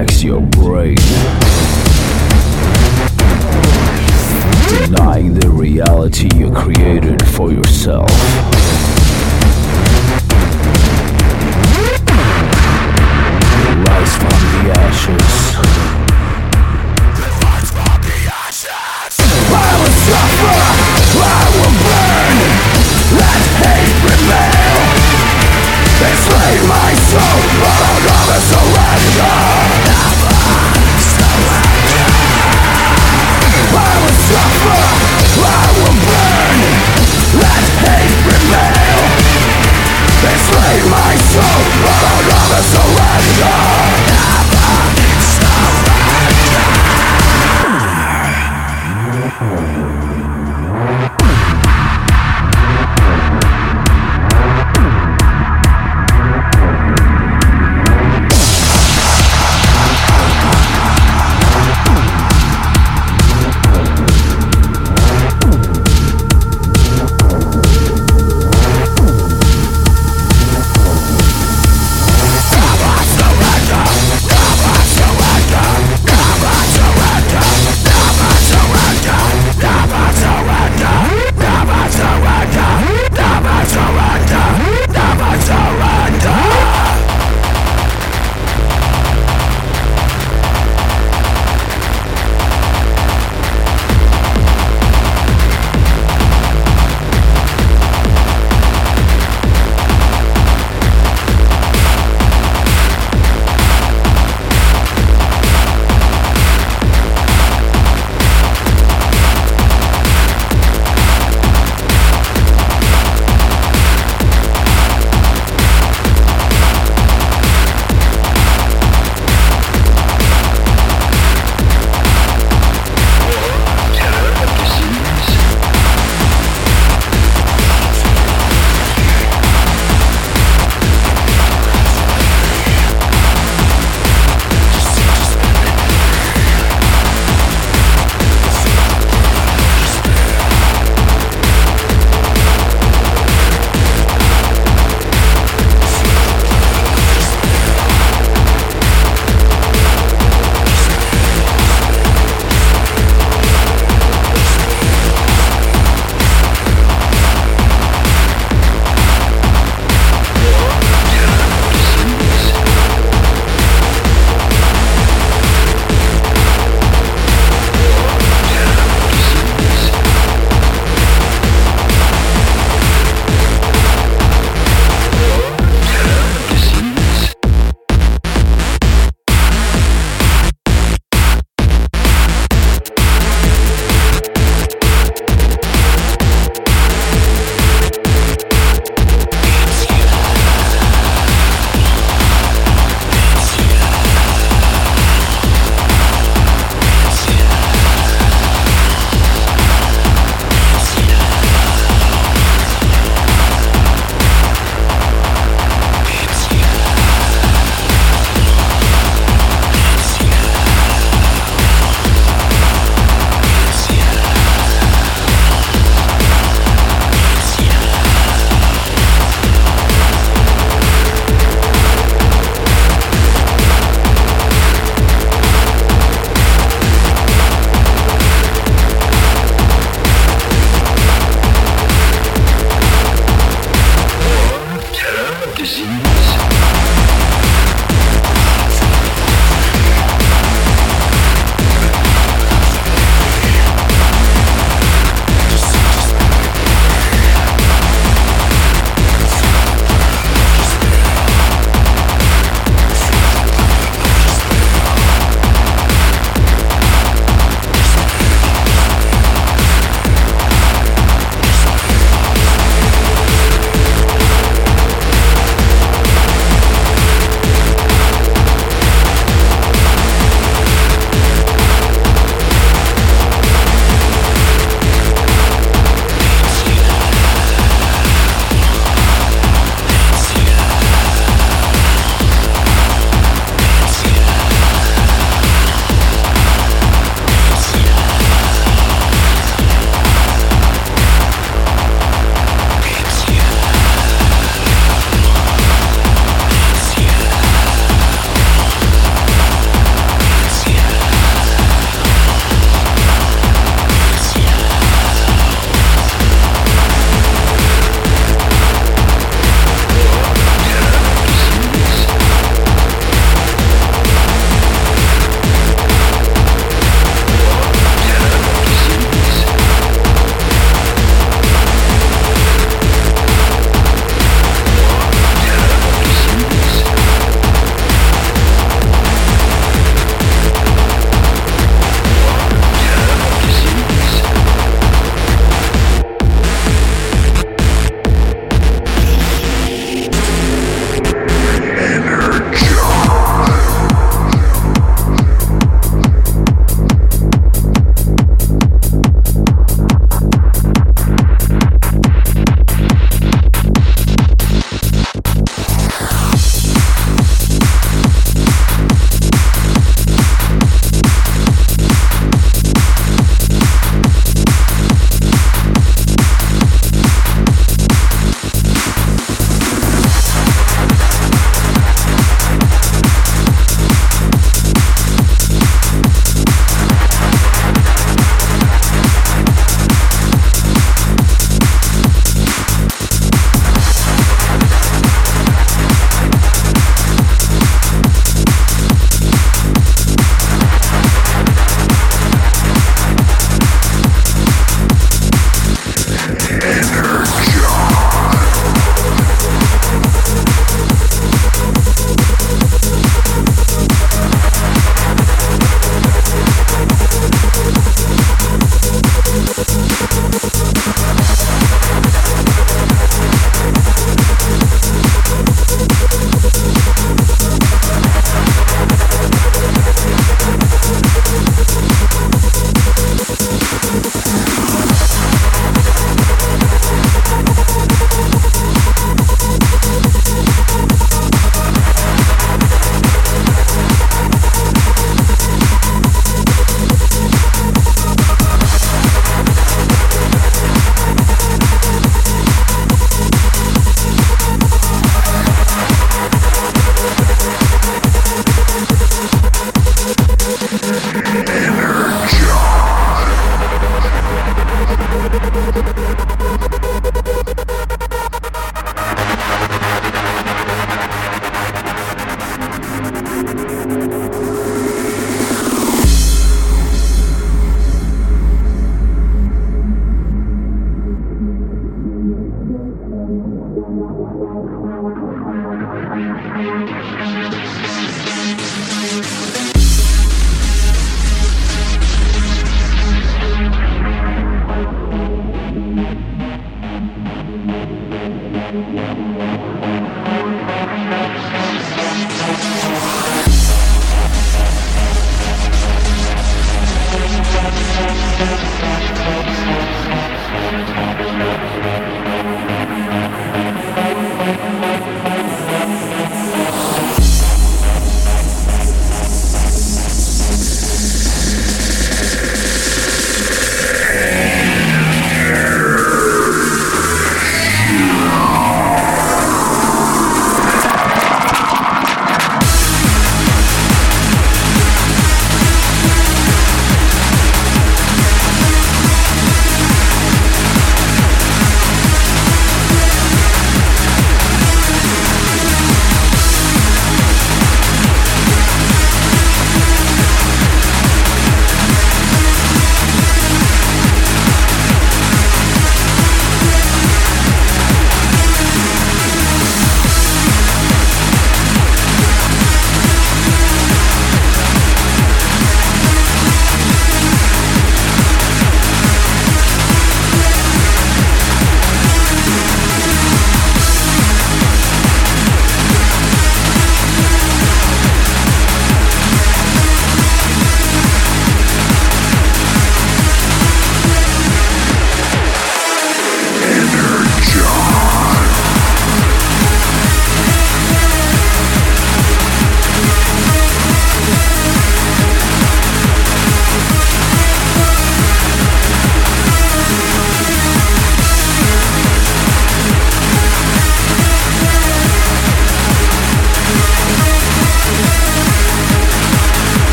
Relax your brain. Denying the reality you created for yourself. Rise from the ashes. Enslave my soul, but I'll never surrender my soul, I'd rather surrender.